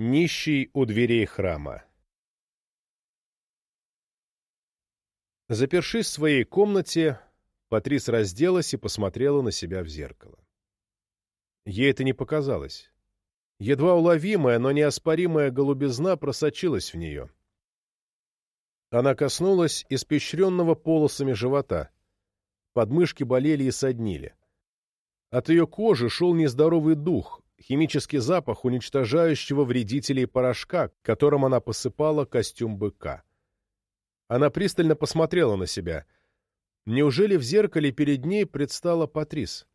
Нищий у дверей храма. Запершись в своей комнате, Патрис разделась и посмотрела на себя в зеркало. Ей это не показалось. Едва уловимая, но неоспоримая голубизна просочилась в нее. Она коснулась испещренного полосами живота. Подмышки болели и соднили. От ее кожи шел нездоровый дух, химический запах уничтожающего вредителей порошка, которым она посыпала костюм быка. Она пристально посмотрела на себя. Неужели в зеркале перед ней предстала Патрис?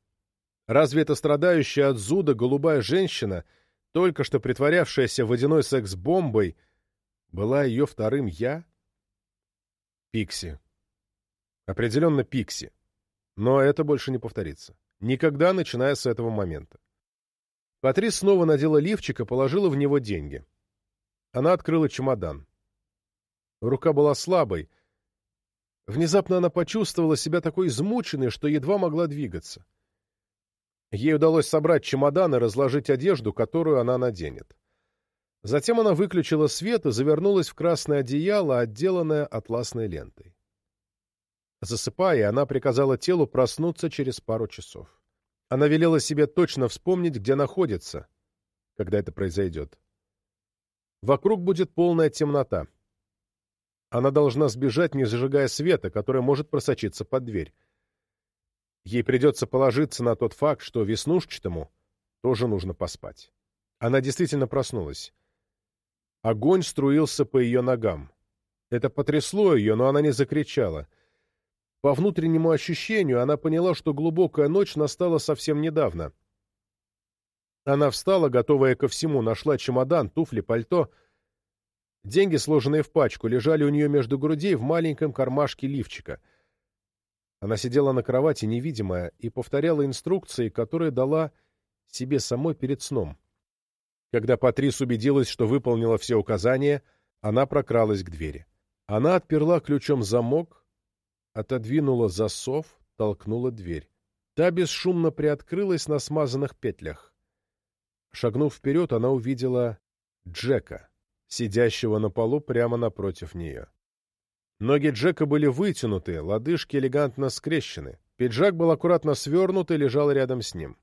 Разве эта страдающая от зуда голубая женщина, только что притворявшаяся водяной секс-бомбой, была ее вторым «я»? Пикси. Определенно Пикси. Но это больше не повторится. Никогда, начиная с этого момента. Патрис снова надела лифчик и положила в него деньги. Она открыла чемодан. Рука была слабой. Внезапно она почувствовала себя такой измученной, что едва могла двигаться. Ей удалось собрать чемодан и разложить одежду, которую она наденет. Затем она выключила свет и завернулась в красное одеяло, отделанное атласной лентой. Засыпая, она приказала телу проснуться через пару часов. Она велела себе точно вспомнить, где находится, когда это произойдет. Вокруг будет полная темнота. Она должна сбежать, не зажигая света, который может просочиться под дверь. Ей придется положиться на тот факт, что веснушчатому тоже нужно поспать. Она действительно проснулась. Огонь струился по ее ногам. Это потрясло ее, но она не закричала — по внутреннему ощущению она поняла, что глубокая ночь настала совсем недавно. Она встала, готовая ко всему, нашла чемодан, туфли, пальто. Деньги, сложенные в пачку, лежали у нее между грудей в маленьком кармашке лифчика. Она сидела на кровати, невидимая, и повторяла инструкции, которые дала себе самой перед сном. Когда Патрис убедилась, что выполнила все указания, она прокралась к двери. Она отперла ключом замок, отодвинула засов, толкнула дверь. Та бесшумно приоткрылась на смазанных петлях. Шагнув вперед, она увидела Джека, сидящего на полу прямо напротив нее. Ноги Джека были вытянуты, лодыжки элегантно скрещены. Пиджак был аккуратно свернут и лежал рядом с ним.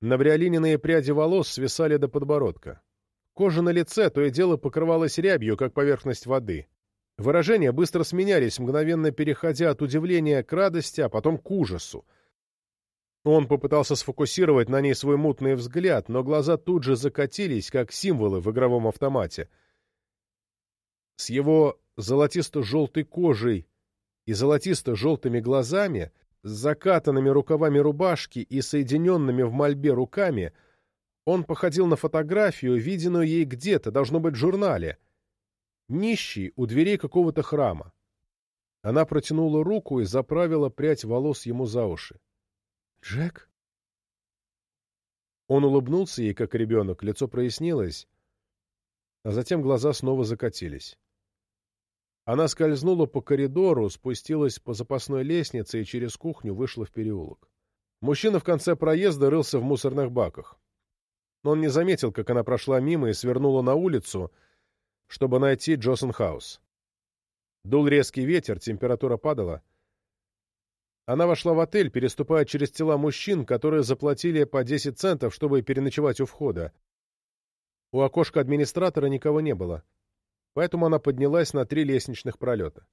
Набриолиненные пряди волос свисали до подбородка. Кожа на лице то и дело покрывалась рябью, как поверхность воды. Выражения быстро сменялись, мгновенно переходя от удивления к радости, а потом к ужасу. Он попытался сфокусировать на ней свой мутный взгляд, но глаза тут же закатились, как символы в игровом автомате. С его золотисто-желтой кожей и золотисто-желтыми глазами, с закатанными рукавами рубашки и соединенными в мольбе руками, он походил на фотографию, виденную ей где-то, должно быть, в журнале — нищий у дверей какого-то храма. Она протянула руку и заправила прядь волос ему за уши. «Джек?» Он улыбнулся ей, как ребенок, лицо прояснилось, а затем глаза снова закатились. Она скользнула по коридору, спустилась по запасной лестнице и через кухню вышла в переулок. Мужчина в конце проезда рылся в мусорных баках. Но он не заметил, как она прошла мимо и свернула на улицу, чтобы найти Джосон Хаус. Дул резкий ветер, температура падала. Она вошла в отель, переступая через тела мужчин, которые заплатили по 10 центов, чтобы переночевать у входа. У окошка администратора никого не было, поэтому она поднялась на три лестничных пролета.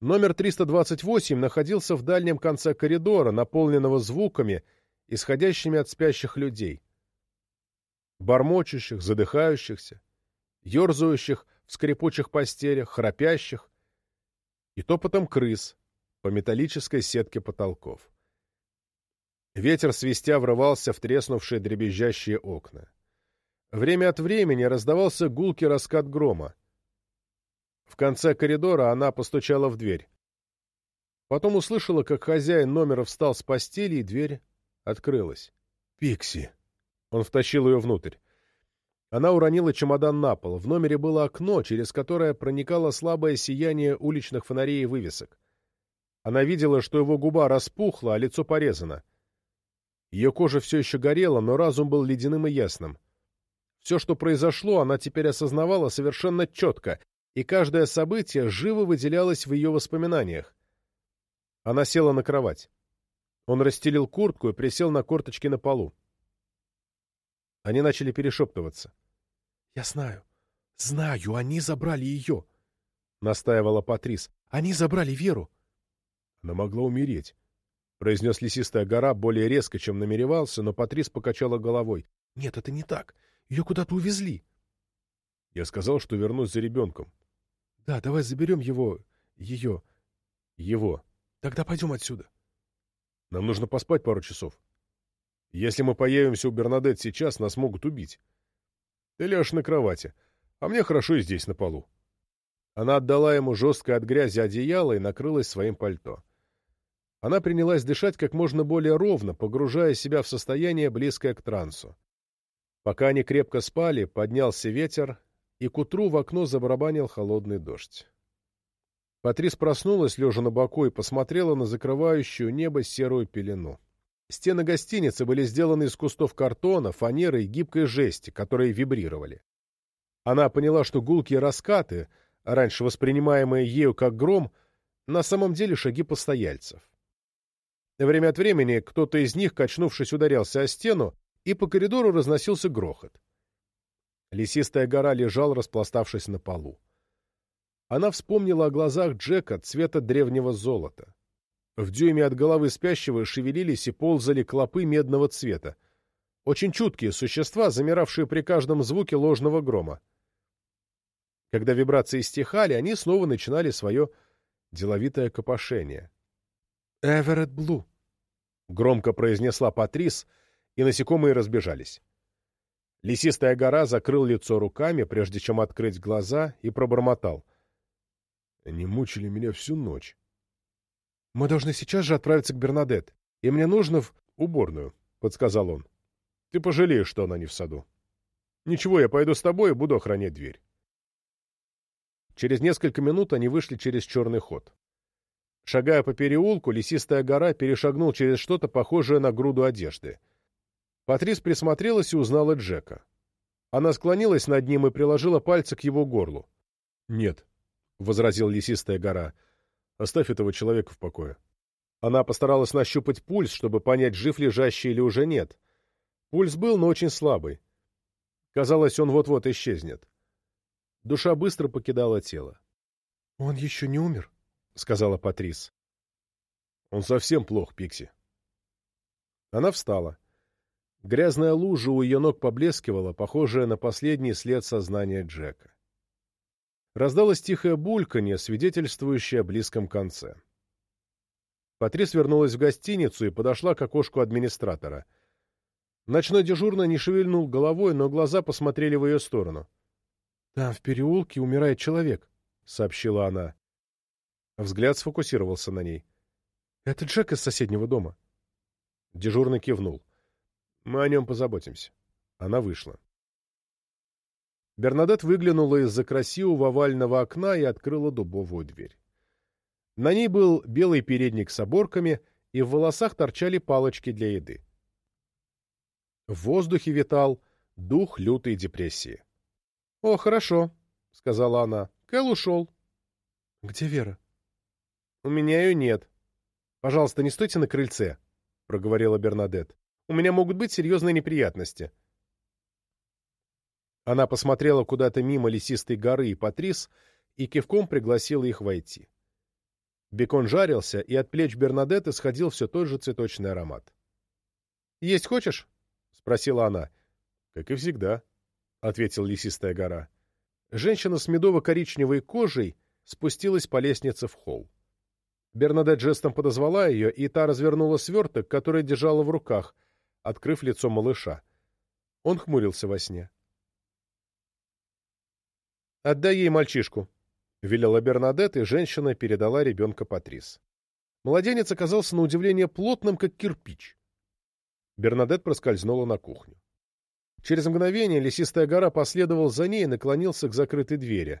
Номер 328 находился в дальнем конце коридора, наполненного звуками, исходящими от спящих людей. Бормочущих, задыхающихся, ерзающих в скрипучих постелях, храпящих и топотом крыс по металлической сетке потолков. Ветер свистя врывался в треснувшие дребезжащие окна. Время от времени раздавался гулкий раскат грома. В конце коридора она постучала в дверь. Потом услышала, как хозяин номера встал с постели, и дверь открылась. «Пикси!» Он втащил ее внутрь. Она уронила чемодан на пол. В номере было окно, через которое проникало слабое сияние уличных фонарей и вывесок. Она видела, что его губа распухла, а лицо порезано. Ее кожа все еще горела, но разум был ледяным и ясным. Все, что произошло, она теперь осознавала совершенно четко, и каждое событие живо выделялось в ее воспоминаниях. Она села на кровать. Он расстелил куртку и присел на корточки на полу. Они начали перешептываться. — Я знаю. Знаю, они забрали ее, — настаивала Патрис. — Они забрали Веру. Она могла умереть, — произнес лесистая гора более резко, чем намеревался, но Патрис покачала головой. — Нет, это не так. Ее куда-то увезли. Я сказал, что вернусь за ребенком. — Да, давай заберем его... ее... — Его. Тогда пойдем отсюда. Нам нужно поспать пару часов. Если мы появимся у Бернадет сейчас, нас могут убить. Ты ляжешь на кровати, а мне хорошо и здесь, на полу. Она отдала ему жесткое от грязи одеяло и накрылась своим пальто. Она принялась дышать как можно более ровно, погружая себя в состояние, близкое к трансу. Пока они крепко спали, поднялся ветер, и к утру в окно забарабанил холодный дождь. Патрис проснулась, лежа на боку, и посмотрела на закрывающую небо серую пелену. Стены гостиницы были сделаны из кустов картона, фанеры и гибкой жести, которые вибрировали. Она поняла, что гулкие раскаты, раньше воспринимаемые ею как гром, на самом деле шаги постояльцев. Время от времени кто-то из них, качнувшись, ударялся о стену, и по коридору разносился грохот. Лесистая гора лежал, распластавшись на полу. Она вспомнила о глазах Джека цвета древнего золота. В дюйме от головы спящего шевелились и ползали клопы медного цвета. Очень чуткие существа, замиравшие при каждом звуке ложного грома. Когда вибрации стихали, они снова начинали свое деловитое копошение. «Эверетт Блу», — громко произнесла Патрис, и насекомые разбежались. Лесистая гора закрыл лицо руками, прежде чем открыть глаза, и пробормотал. «Они мучили меня всю ночь». «Мы должны сейчас же отправиться к Бернадет, и мне нужно в уборную», — подсказал он. «Ты пожалеешь, что она не в саду. Ничего, я пойду с тобой и буду охранять дверь». Через несколько минут они вышли через черный ход. Шагая по переулку, лесистая гора перешагнул через что-то похожее на груду одежды. Патрис присмотрелась и узнала Джека. Она склонилась над ним и приложила пальцы к его горлу. «Нет», — возразил лесистая гора, — Оставь этого человека в покое. Она постаралась нащупать пульс, чтобы понять, жив лежащий или уже нет. Пульс был, но очень слабый. Казалось, он вот-вот исчезнет. Душа быстро покидала тело. — Он еще не умер? — сказала Патрис. — Он совсем плох, Пикси. Она встала. Грязная лужа у ее ног поблескивала, похожая на последний след сознания Джека. Раздалось тихое бульканье, свидетельствующее о близком конце. Патрис вернулась в гостиницу и подошла к окошку администратора. Ночной дежурный не шевельнул головой, но глаза посмотрели в ее сторону. — Там, в переулке, умирает человек, — сообщила она. Взгляд сфокусировался на ней. — Это Джек из соседнего дома. Дежурный кивнул. — Мы о нем позаботимся. Она вышла. Бернадет выглянула из-за красивого овального окна и открыла дубовую дверь. На ней был белый передник с оборками, и в волосах торчали палочки для еды. В воздухе витал дух лютой депрессии. — О, хорошо, — сказала она. — Кэл ушел. — Где Вера? — У меня ее нет. — Пожалуйста, не стойте на крыльце, — проговорила Бернадет. — У меня могут быть серьезные неприятности. — она посмотрела куда-то мимо лесистой горы и Патрис и кивком пригласила их войти. Бекон жарился, и от плеч Бернадетты сходил все тот же цветочный аромат. «Есть хочешь?» — спросила она. «Как и всегда», — ответил лесистая гора. Женщина с медово-коричневой кожей спустилась по лестнице в холл. Бернадет жестом подозвала ее, и та развернула сверток, который держала в руках, открыв лицо малыша. Он хмурился во сне. «Отдай ей мальчишку», — велела Бернадет, и женщина передала ребенка Патрис. Младенец оказался на удивление плотным, как кирпич. Бернадет проскользнула на кухню. Через мгновение лесистая гора последовал за ней и наклонился к закрытой двери.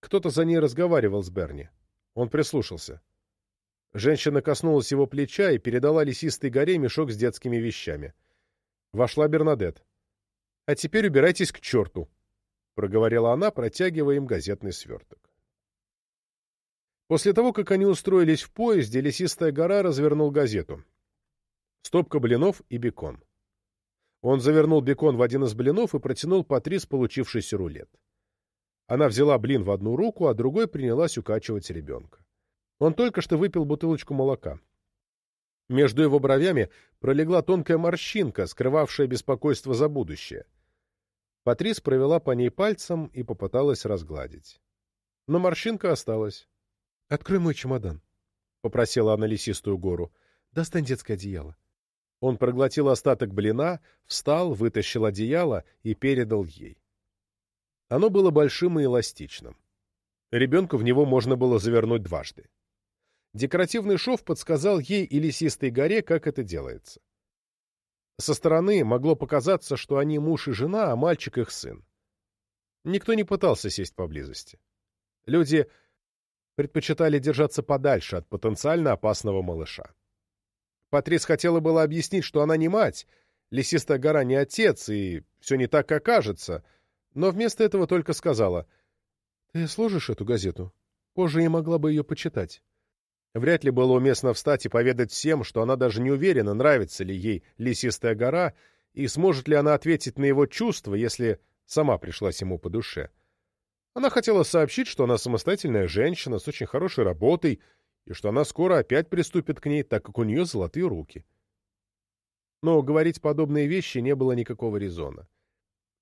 Кто-то за ней разговаривал с Берни. Он прислушался. Женщина коснулась его плеча и передала лесистой горе мешок с детскими вещами. Вошла Бернадет. А теперь убирайтесь к черту, — проговорила она, протягивая им газетный сверток. После того, как они устроились в поезде, лесистая гора развернул газету. Стопка блинов и бекон. Он завернул бекон в один из блинов и протянул Патрис получившийся рулет. Она взяла блин в одну руку, а другой принялась укачивать ребенка. Он только что выпил бутылочку молока. Между его бровями пролегла тонкая морщинка, скрывавшая беспокойство за будущее. Патрис провела по ней пальцем и попыталась разгладить. Но морщинка осталась. «Открой мой чемодан», — попросила она лесистую гору. «Достань детское одеяло». Он проглотил остаток блина, встал, вытащил одеяло и передал ей. Оно было большим и эластичным. Ребенку в него можно было завернуть дважды. Декоративный шов подсказал ей и лесистой горе, как это делается. Со стороны могло показаться, что они муж и жена, а мальчик их сын. Никто не пытался сесть поблизости. Люди предпочитали держаться подальше от потенциально опасного малыша. Патрис хотела было объяснить, что она не мать, лесистая гора не отец, и все не так, как кажется, но вместо этого только сказала, «Ты сложишь эту газету? Позже я могла бы ее почитать». Вряд ли было уместно встать и поведать всем, что она даже не уверена, нравится ли ей лесистая гора, и сможет ли она ответить на его чувства, если сама пришлась ему по душе. Она хотела сообщить, что она самостоятельная женщина с очень хорошей работой, и что она скоро опять приступит к ней, так как у нее золотые руки. Но говорить подобные вещи не было никакого резона.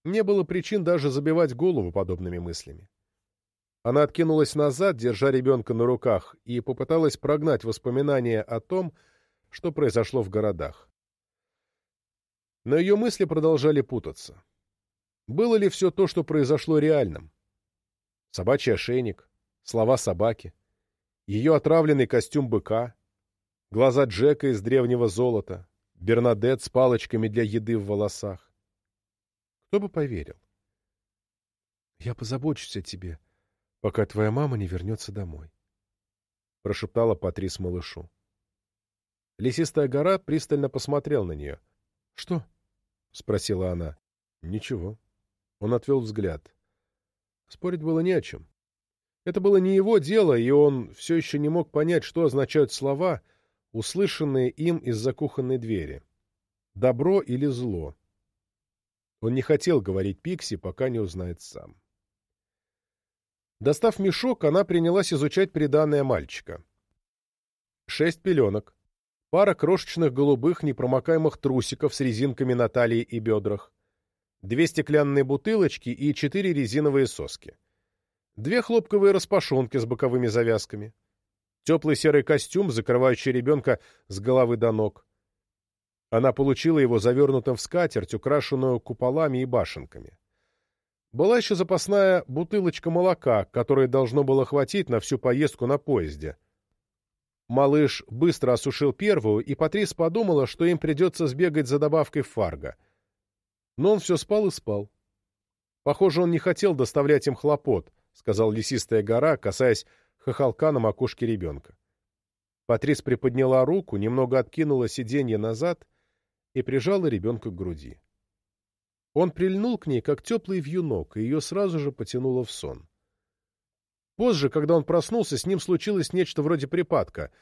Не было причин даже забивать голову подобными мыслями. Она откинулась назад, держа ребенка на руках, и попыталась прогнать воспоминания о том, что произошло в городах. Но ее мысли продолжали путаться. Было ли все то, что произошло, реальным? собачий ошейник, слова собаки, ее отравленный костюм быка, глаза Джека из древнего золота, Бернадет с палочками для еды в волосах. Кто бы поверил? «Я позабочусь о тебе, пока твоя мама не вернется домой», — прошептала Патрис малышу. Лесистая гора пристально посмотрел на нее. «Что?» — спросила она. «Ничего». Он отвел взгляд. Спорить было не о чем. Это было не его дело, и он все еще не мог понять, что означают слова, услышанные им из-за кухонной двери. Добро или зло. Он не хотел говорить Пикси, пока не узнает сам. Достав мешок, она принялась изучать приданное мальчика. Шесть пеленок, пара крошечных голубых непромокаемых трусиков с резинками на талии и бедрах, две стеклянные бутылочки и четыре резиновые соски. Две хлопковые распашонки с боковыми завязками. Теплый серый костюм, закрывающий ребенка с головы до ног. Она получила его завернутым в скатерть, украшенную куполами и башенками. Была еще запасная бутылочка молока, которой должно было хватить на всю поездку на поезде. Малыш быстро осушил первую, и Патрис подумала, что им придется сбегать за добавкой фарго — но он все спал и спал. Похоже, он не хотел доставлять им хлопот, сказал лесистая гора, касаясь хохолка на макушке ребенка. Патрис приподняла руку, немного откинула сиденье назад и прижала ребенка к груди. Он прильнул к ней, как теплый вьюнок, и ее сразу же потянуло в сон. Позже, когда он проснулся, с ним случилось нечто вроде припадка.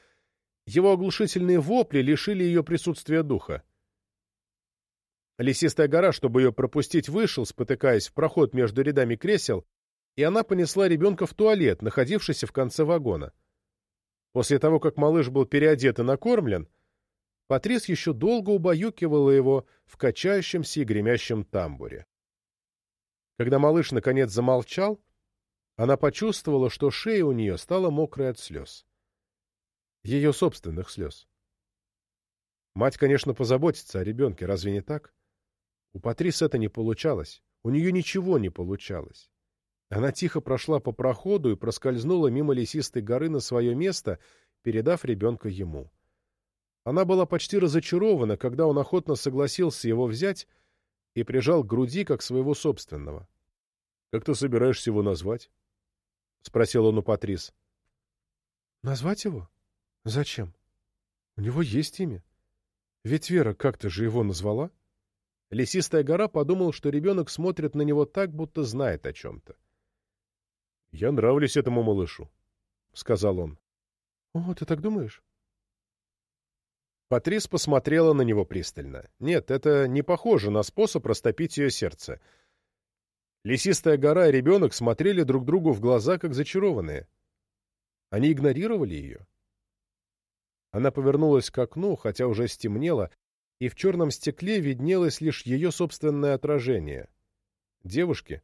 Его оглушительные вопли лишили ее присутствия духа. Лесистая гора, чтобы ее пропустить, вышел, спотыкаясь в проход между рядами кресел, и она понесла ребенка в туалет, находившийся в конце вагона. После того, как малыш был переодет и накормлен, Патрис еще долго убаюкивала его в качающемся и гремящем тамбуре. Когда малыш наконец замолчал, она почувствовала, что шея у нее стала мокрой от слез. Ее собственных слез. Мать, конечно, позаботится о ребенке, разве не так? У Патрис это не получалось. У нее ничего не получалось. Она тихо прошла по проходу и проскользнула мимо лесистой горы на свое место, передав ребенка ему. Она была почти разочарована, когда он охотно согласился его взять и прижал к груди, как своего собственного. — Как ты собираешься его назвать? — спросил он у Патрис. — Назвать его? Зачем? У него есть имя. Ведь Вера как-то же его назвала. — Лесистая гора подумал, что ребенок смотрит на него так, будто знает о чем-то. — Я нравлюсь этому малышу, — сказал он. — О, ты так думаешь? Патрис посмотрела на него пристально. Нет, это не похоже на способ растопить ее сердце. Лесистая гора и ребенок смотрели друг другу в глаза, как зачарованные. Они игнорировали ее. Она повернулась к окну, хотя уже стемнело, и в черном стекле виднелось лишь ее собственное отражение. Девушки,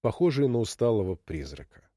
похожие на усталого призрака.